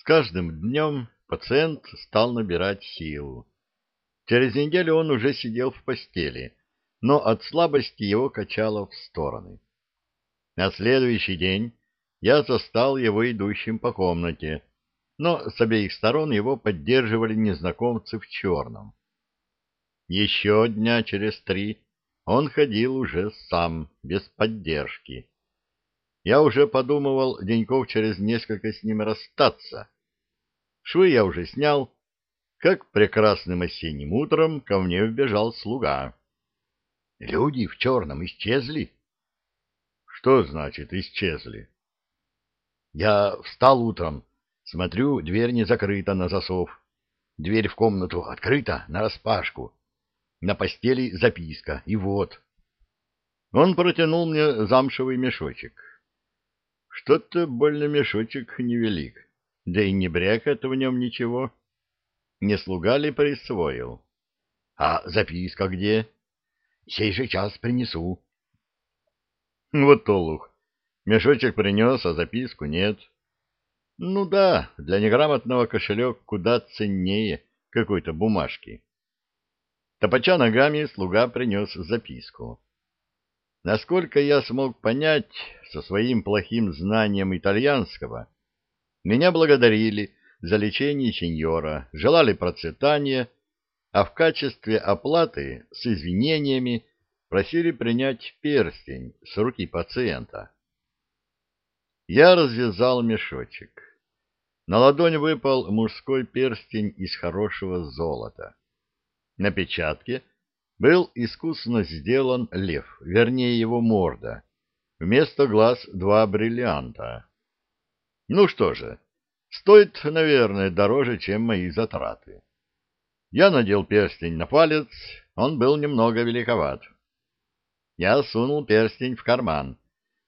С каждым днем пациент стал набирать силу. Через неделю он уже сидел в постели, но от слабости его качало в стороны. На следующий день я застал его идущим по комнате, но с обеих сторон его поддерживали незнакомцы в черном. Еще дня через три он ходил уже сам, без поддержки. Я уже подумывал деньков через несколько с ним расстаться. Швы я уже снял, как прекрасным осенним утром ко мне вбежал слуга. Люди в черном исчезли. Что значит исчезли? Я встал утром, смотрю, дверь не закрыта на засов. Дверь в комнату открыта нараспашку. На постели записка, и вот. Он протянул мне замшевый мешочек. Что-то больно мешочек невелик, да и не брякает в нем ничего. Не слуга ли присвоил? А записка где? Сей же час принесу. Вот толух. Мешочек принес, а записку нет. Ну да, для неграмотного кошелек куда ценнее какой-то бумажки. Топача ногами слуга принес записку. Насколько я смог понять со своим плохим знанием итальянского, меня благодарили за лечение сеньора, желали процветания, а в качестве оплаты с извинениями просили принять перстень с руки пациента. Я развязал мешочек. На ладонь выпал мужской перстень из хорошего золота. На печатке был искусно сделан лев, вернее его морда. Вместо глаз два бриллианта. Ну что же, стоит, наверное, дороже, чем мои затраты. Я надел перстень на палец, он был немного великоват. Я сунул перстень в карман.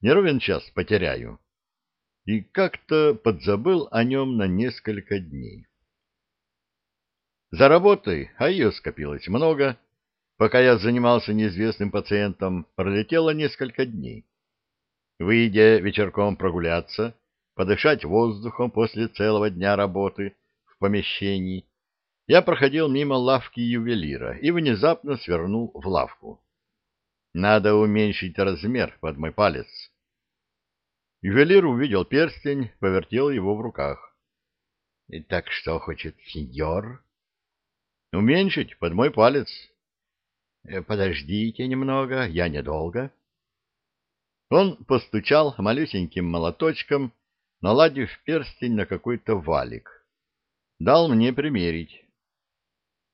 Не ровен час потеряю. И как-то подзабыл о нем на несколько дней. За работой, а ее скопилось много, пока я занимался неизвестным пациентом, пролетело несколько дней. Выйдя вечерком прогуляться, подышать воздухом после целого дня работы в помещении, я проходил мимо лавки ювелира и внезапно свернул в лавку. Надо уменьшить размер под мой палец. Ювелир увидел перстень, повертел его в руках. — Так что хочет сеньор? Уменьшить под мой палец. Э, подождите немного, я недолго. Он постучал малюсеньким молоточком, наладив перстень на какой-то валик. Дал мне примерить.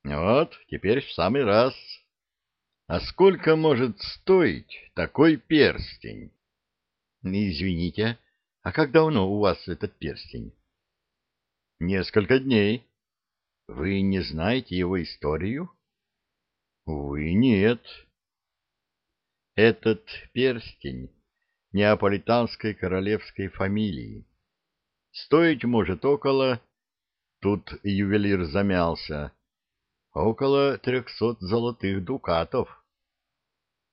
Вот, теперь в самый раз. А сколько может стоить такой перстень? Извините, а как давно у вас этот перстень? Несколько дней. Вы не знаете его историю? Увы, нет. Этот перстень неаполитанской королевской фамилии. Стоить может около... Тут ювелир замялся. Около трехсот золотых дукатов.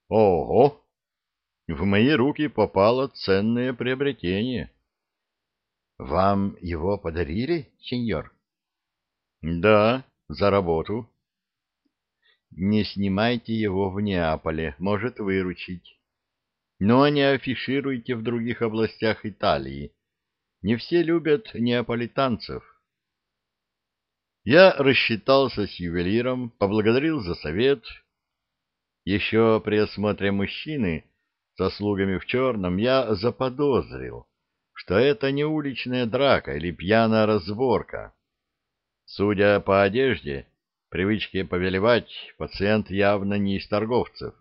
Ого! В мои руки попало ценное приобретение. Вам его подарили, сеньор? Да, за работу. Не снимайте его в Неаполе, может выручить. Но не афишируйте в других областях Италии. Не все любят неаполитанцев. Я рассчитался с ювелиром, поблагодарил за совет. Еще при осмотре мужчины со слугами в черном я заподозрил, что это не уличная драка или пьяная разборка. Судя по одежде, привычке повелевать, пациент явно не из торговцев.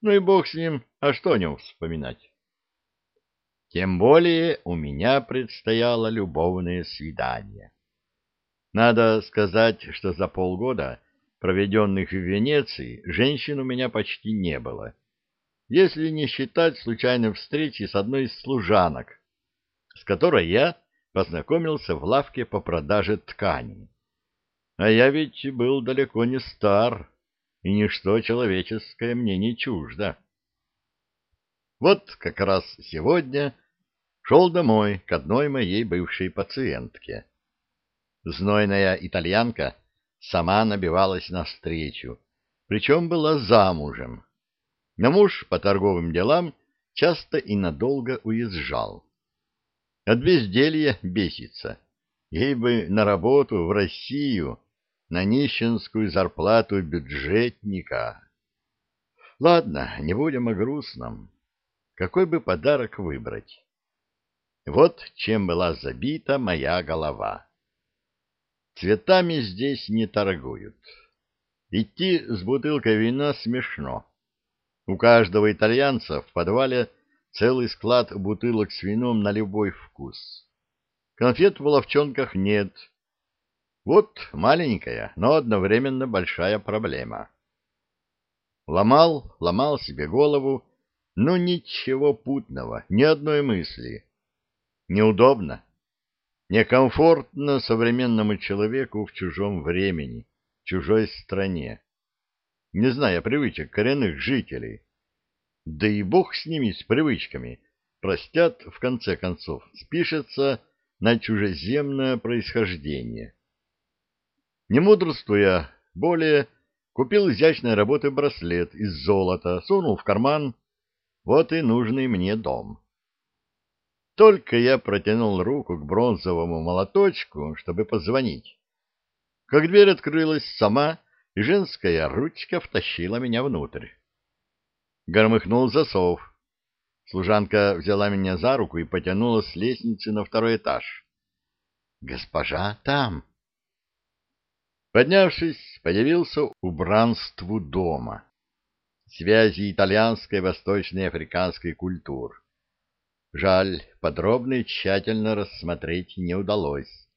Ну и бог с ним, а что о нем вспоминать? Тем более у меня предстояло любовное свидание. Надо сказать, что за полгода, проведенных в Венеции, женщин у меня почти не было, если не считать случайной встречи с одной из служанок, с которой я познакомился в лавке по продаже тканей. А я ведь был далеко не стар, и ничто человеческое мне не чуждо. Вот как раз сегодня шел домой к одной моей бывшей пациентке, Знойная итальянка сама набивалась навстречу, причем была замужем. Но муж по торговым делам часто и надолго уезжал. От безделья бесится. Ей бы на работу в Россию, на нищенскую зарплату бюджетника. Ладно, не будем о грустном. Какой бы подарок выбрать? Вот чем была забита моя голова. Цветами здесь не торгуют. Идти с бутылкой вина смешно. У каждого итальянца в подвале целый склад бутылок с вином на любой вкус. Конфет в ловчонках нет. Вот маленькая, но одновременно большая проблема. Ломал, ломал себе голову, но ничего путного, ни одной мысли. Неудобно, некомфортно современному человеку в чужом времени, чужой стране, не зная привычек коренных жителей. Да и бог с ними, с привычками, простят, в конце концов, спишется на чужеземное происхождение. Не мудрствуя более, купил изящной работы браслет из золота, сунул в карман, вот и нужный мне дом. Только я протянул руку к бронзовому молоточку, чтобы позвонить, как дверь открылась сама, и женская ручка втащила меня внутрь. Громыхнул засов. Служанка взяла меня за руку и потянула с лестницы на второй этаж. «Госпожа там!» Поднявшись, появился убранству дома. Связи итальянской, восточной и африканской культур. Жаль, подробно и тщательно рассмотреть не удалось.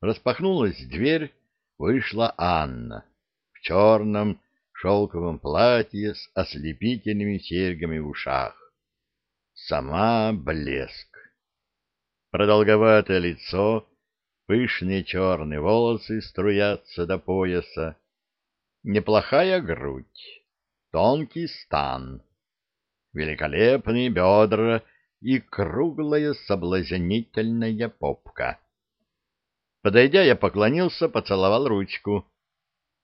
Распахнулась дверь, вышла Анна в черном шелковом платье с ослепительными серьгами в ушах. Сама блеск. Продолговатое лицо, пышные черные волосы струятся до пояса. Неплохая грудь, тонкий стан, великолепные бедра и круглая соблазнительная попка. Подойдя, я поклонился, поцеловал ручку.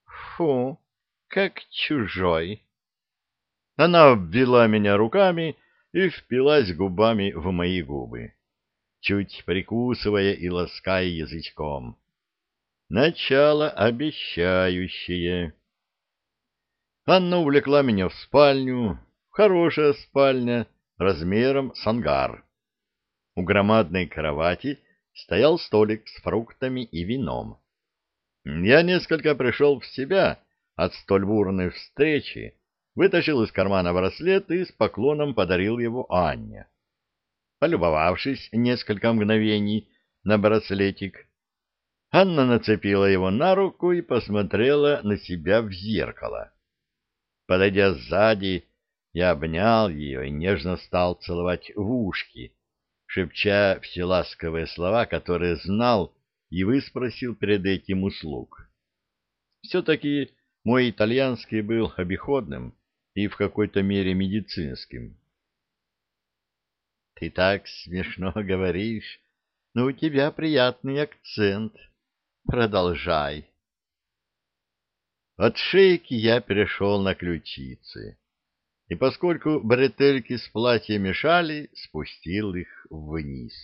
Фу, как чужой. Она обвела меня руками и впилась губами в мои губы, чуть прикусывая и лаская язычком. Начало обещающее. Анна увлекла меня в спальню, хорошая спальня, размером с ангар. У громадной кровати стоял столик с фруктами и вином. Я несколько пришел в себя от столь бурной встречи, вытащил из кармана браслет и с поклоном подарил его Анне. Полюбовавшись несколько мгновений на браслетик, Анна нацепила его на руку и посмотрела на себя в зеркало. Подойдя сзади, я обнял ее и нежно стал целовать в ушки, шепча все ласковые слова, которые знал и выспросил перед этим услуг. Все-таки мой итальянский был обиходным и в какой-то мере медицинским. — Ты так смешно говоришь, но у тебя приятный акцент. Продолжай. От шейки я перешел на ключицы и, поскольку бретельки с платья мешали, спустил их вниз.